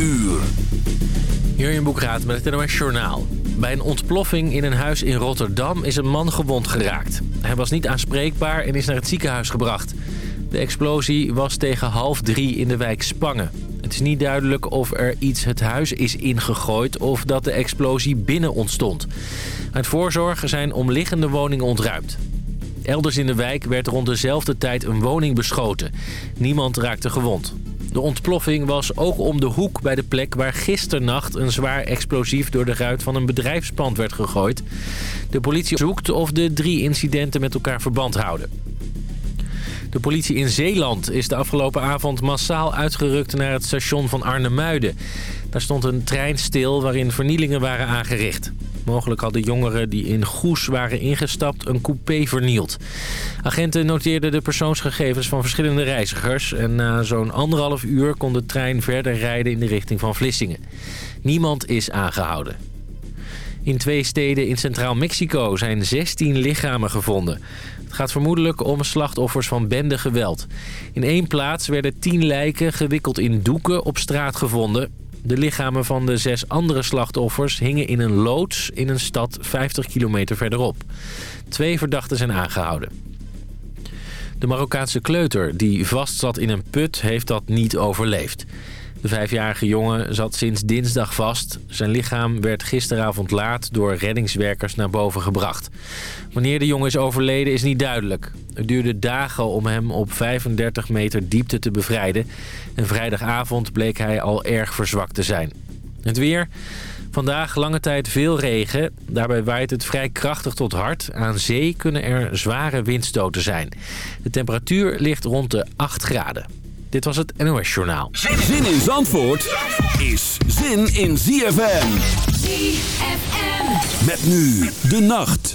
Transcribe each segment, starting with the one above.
uur. Hier Boekraat met het NOS Journaal. Bij een ontploffing in een huis in Rotterdam is een man gewond geraakt. Hij was niet aanspreekbaar en is naar het ziekenhuis gebracht. De explosie was tegen half drie in de wijk Spangen. Het is niet duidelijk of er iets het huis is ingegooid of dat de explosie binnen ontstond. Uit voorzorg zijn omliggende woningen ontruimd. Elders in de wijk werd rond dezelfde tijd een woning beschoten. Niemand raakte gewond. De ontploffing was ook om de hoek bij de plek waar gisternacht een zwaar explosief door de ruit van een bedrijfspand werd gegooid. De politie zoekt of de drie incidenten met elkaar verband houden. De politie in Zeeland is de afgelopen avond massaal uitgerukt naar het station van Arnhemuiden. Daar stond een trein stil waarin vernielingen waren aangericht. Mogelijk hadden jongeren die in Goes waren ingestapt een coupé vernield. Agenten noteerden de persoonsgegevens van verschillende reizigers... en na zo'n anderhalf uur kon de trein verder rijden in de richting van Vlissingen. Niemand is aangehouden. In twee steden in Centraal Mexico zijn 16 lichamen gevonden. Het gaat vermoedelijk om slachtoffers van bendegeweld. In één plaats werden 10 lijken gewikkeld in doeken op straat gevonden. De lichamen van de zes andere slachtoffers hingen in een loods in een stad 50 kilometer verderop. Twee verdachten zijn aangehouden. De Marokkaanse kleuter die vastzat in een put heeft dat niet overleefd. De vijfjarige jongen zat sinds dinsdag vast. Zijn lichaam werd gisteravond laat door reddingswerkers naar boven gebracht. Wanneer de jongen is overleden is niet duidelijk. Het duurde dagen om hem op 35 meter diepte te bevrijden. En vrijdagavond bleek hij al erg verzwakt te zijn. Het weer... Vandaag lange tijd veel regen. Daarbij waait het vrij krachtig tot hard. Aan zee kunnen er zware windstoten zijn. De temperatuur ligt rond de 8 graden. Dit was het NOS Journaal. Zin in Zandvoort is zin in ZFM. ZFM. Met nu de nacht.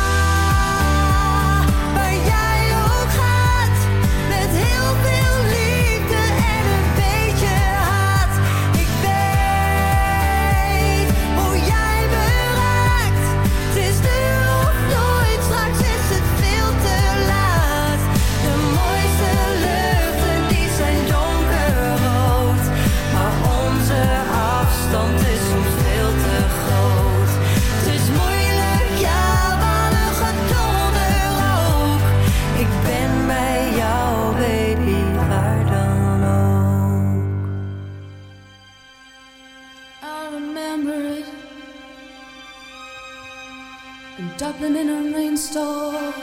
in a rainstorm.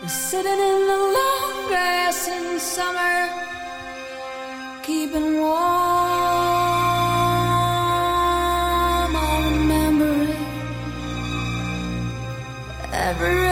We're sitting in the long grass in summer, keeping warm. I remember it. Every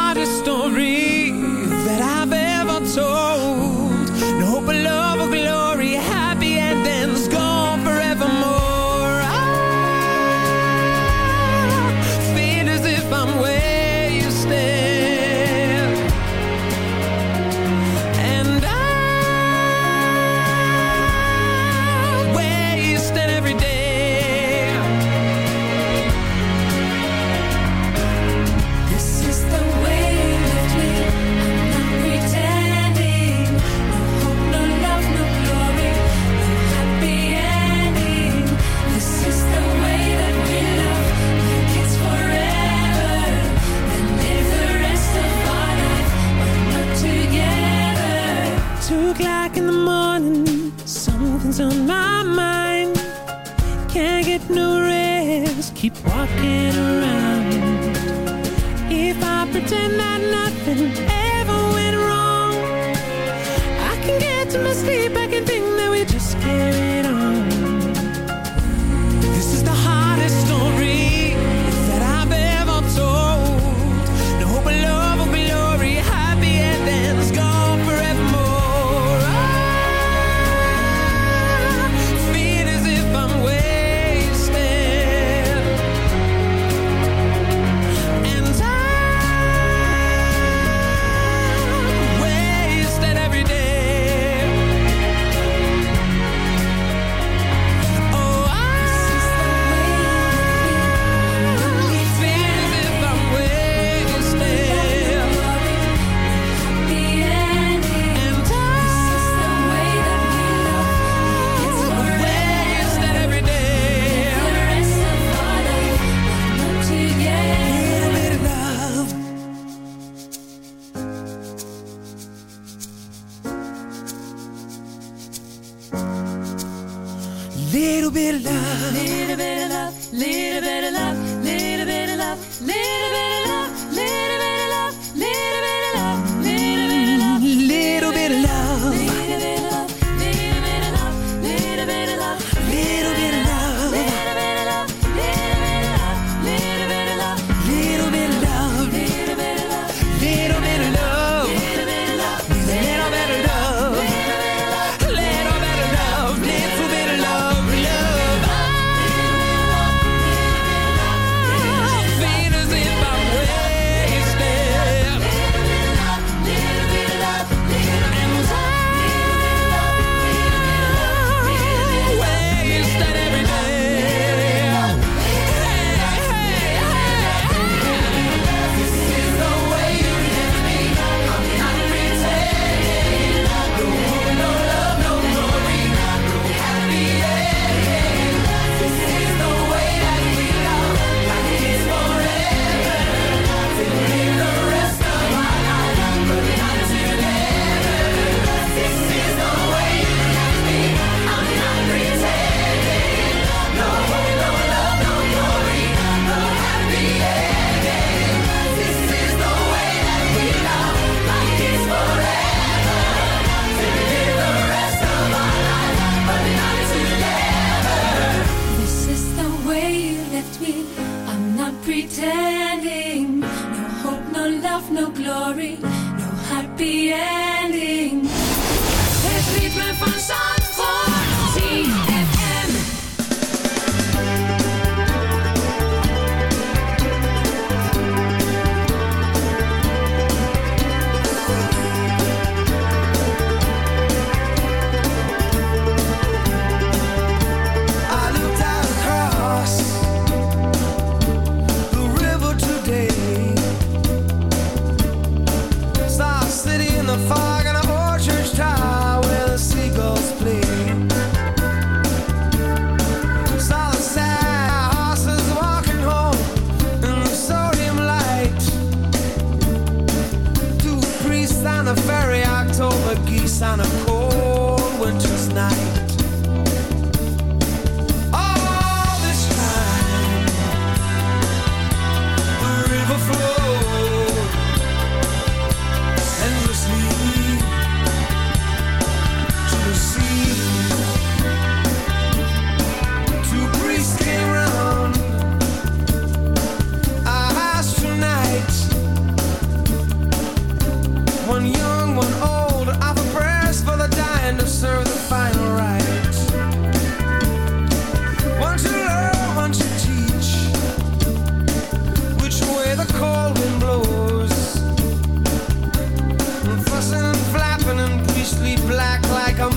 like I'm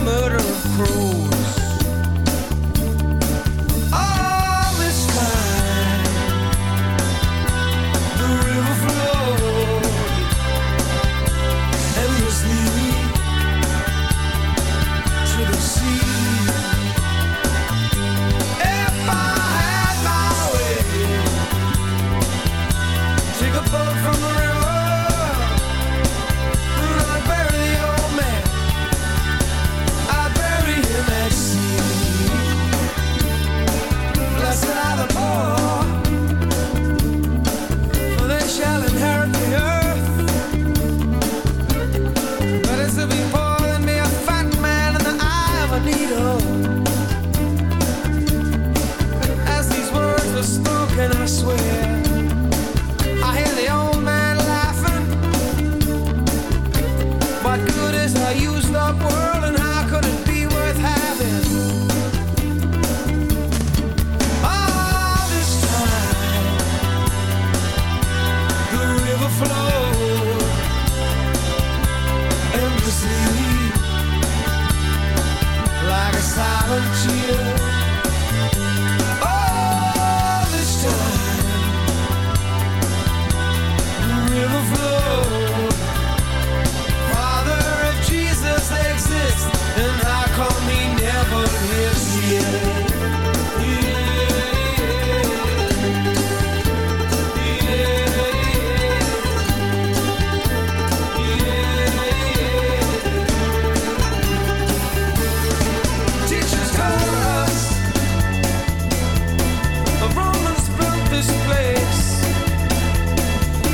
place.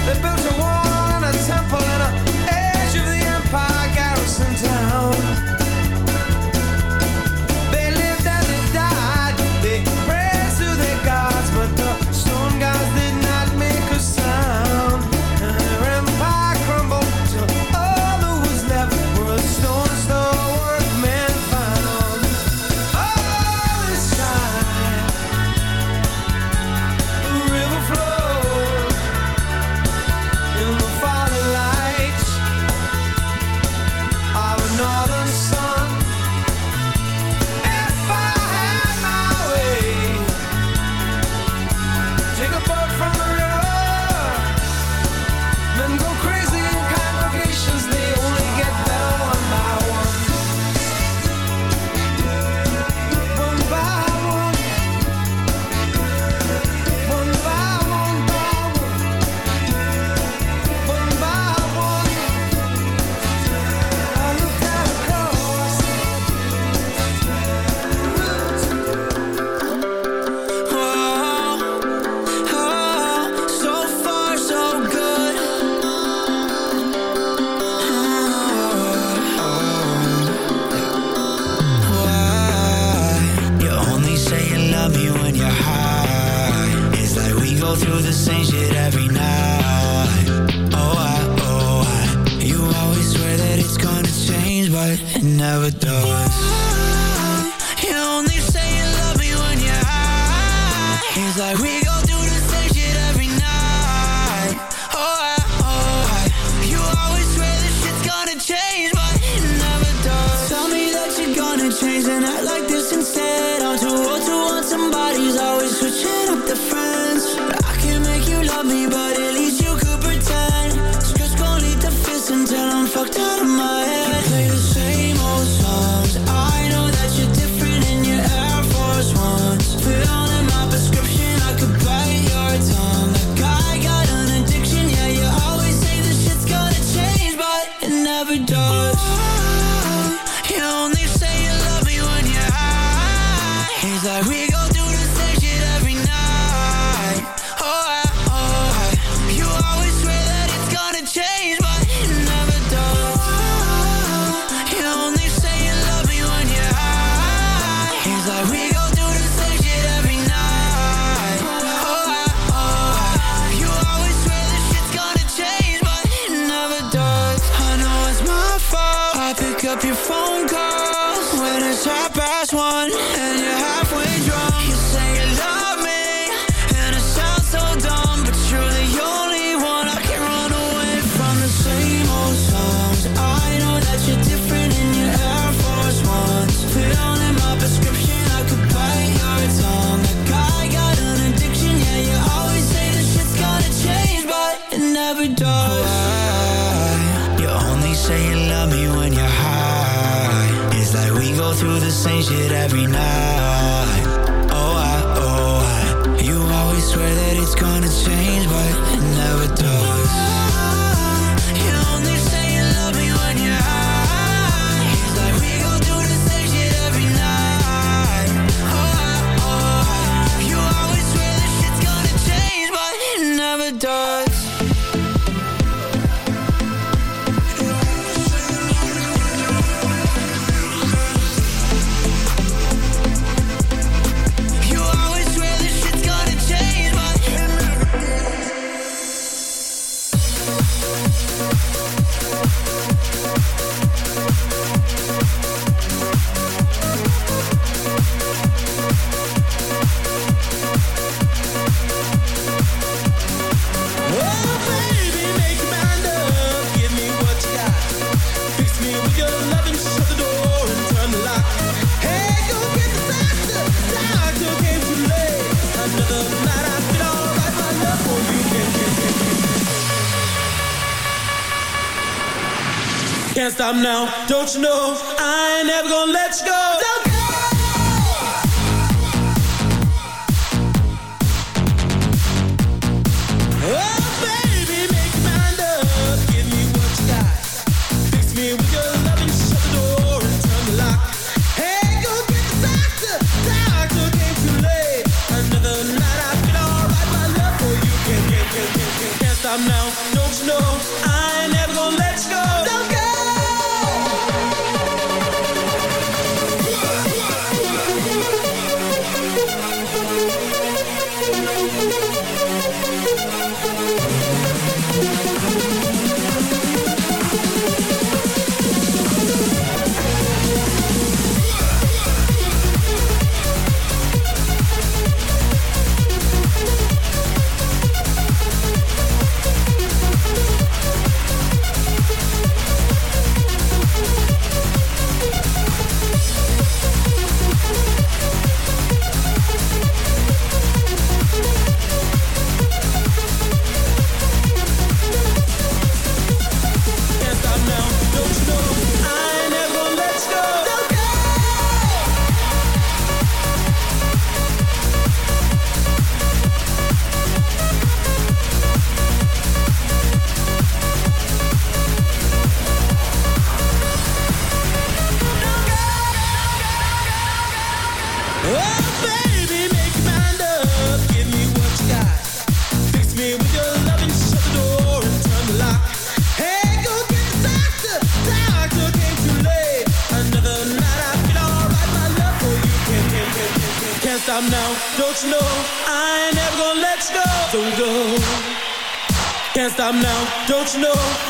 They built a wall. change the night like this instead. it every night. Don't you know? Don't you know?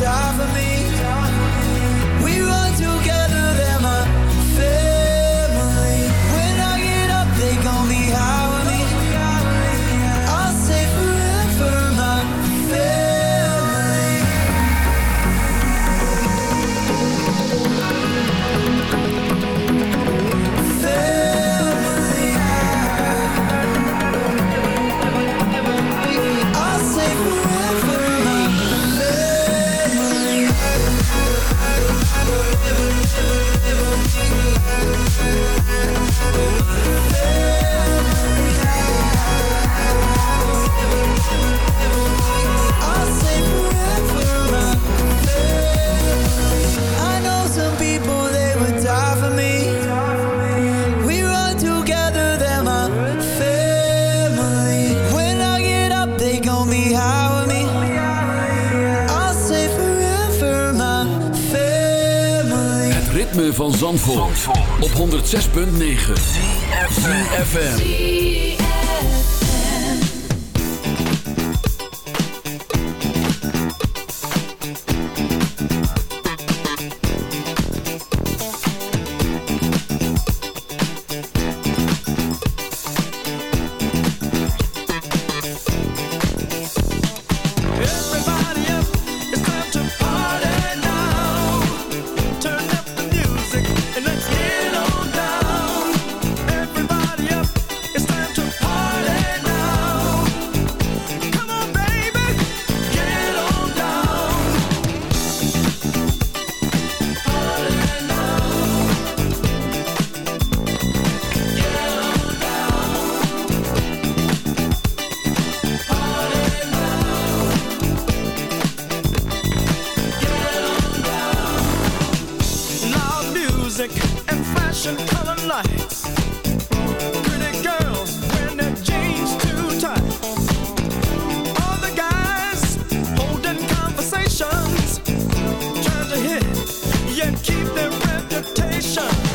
die for me 106.9 fashion color lights. Pretty girls their jeans too tight. Guys holding conversations, trying to hit yet keep their reputation.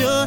sure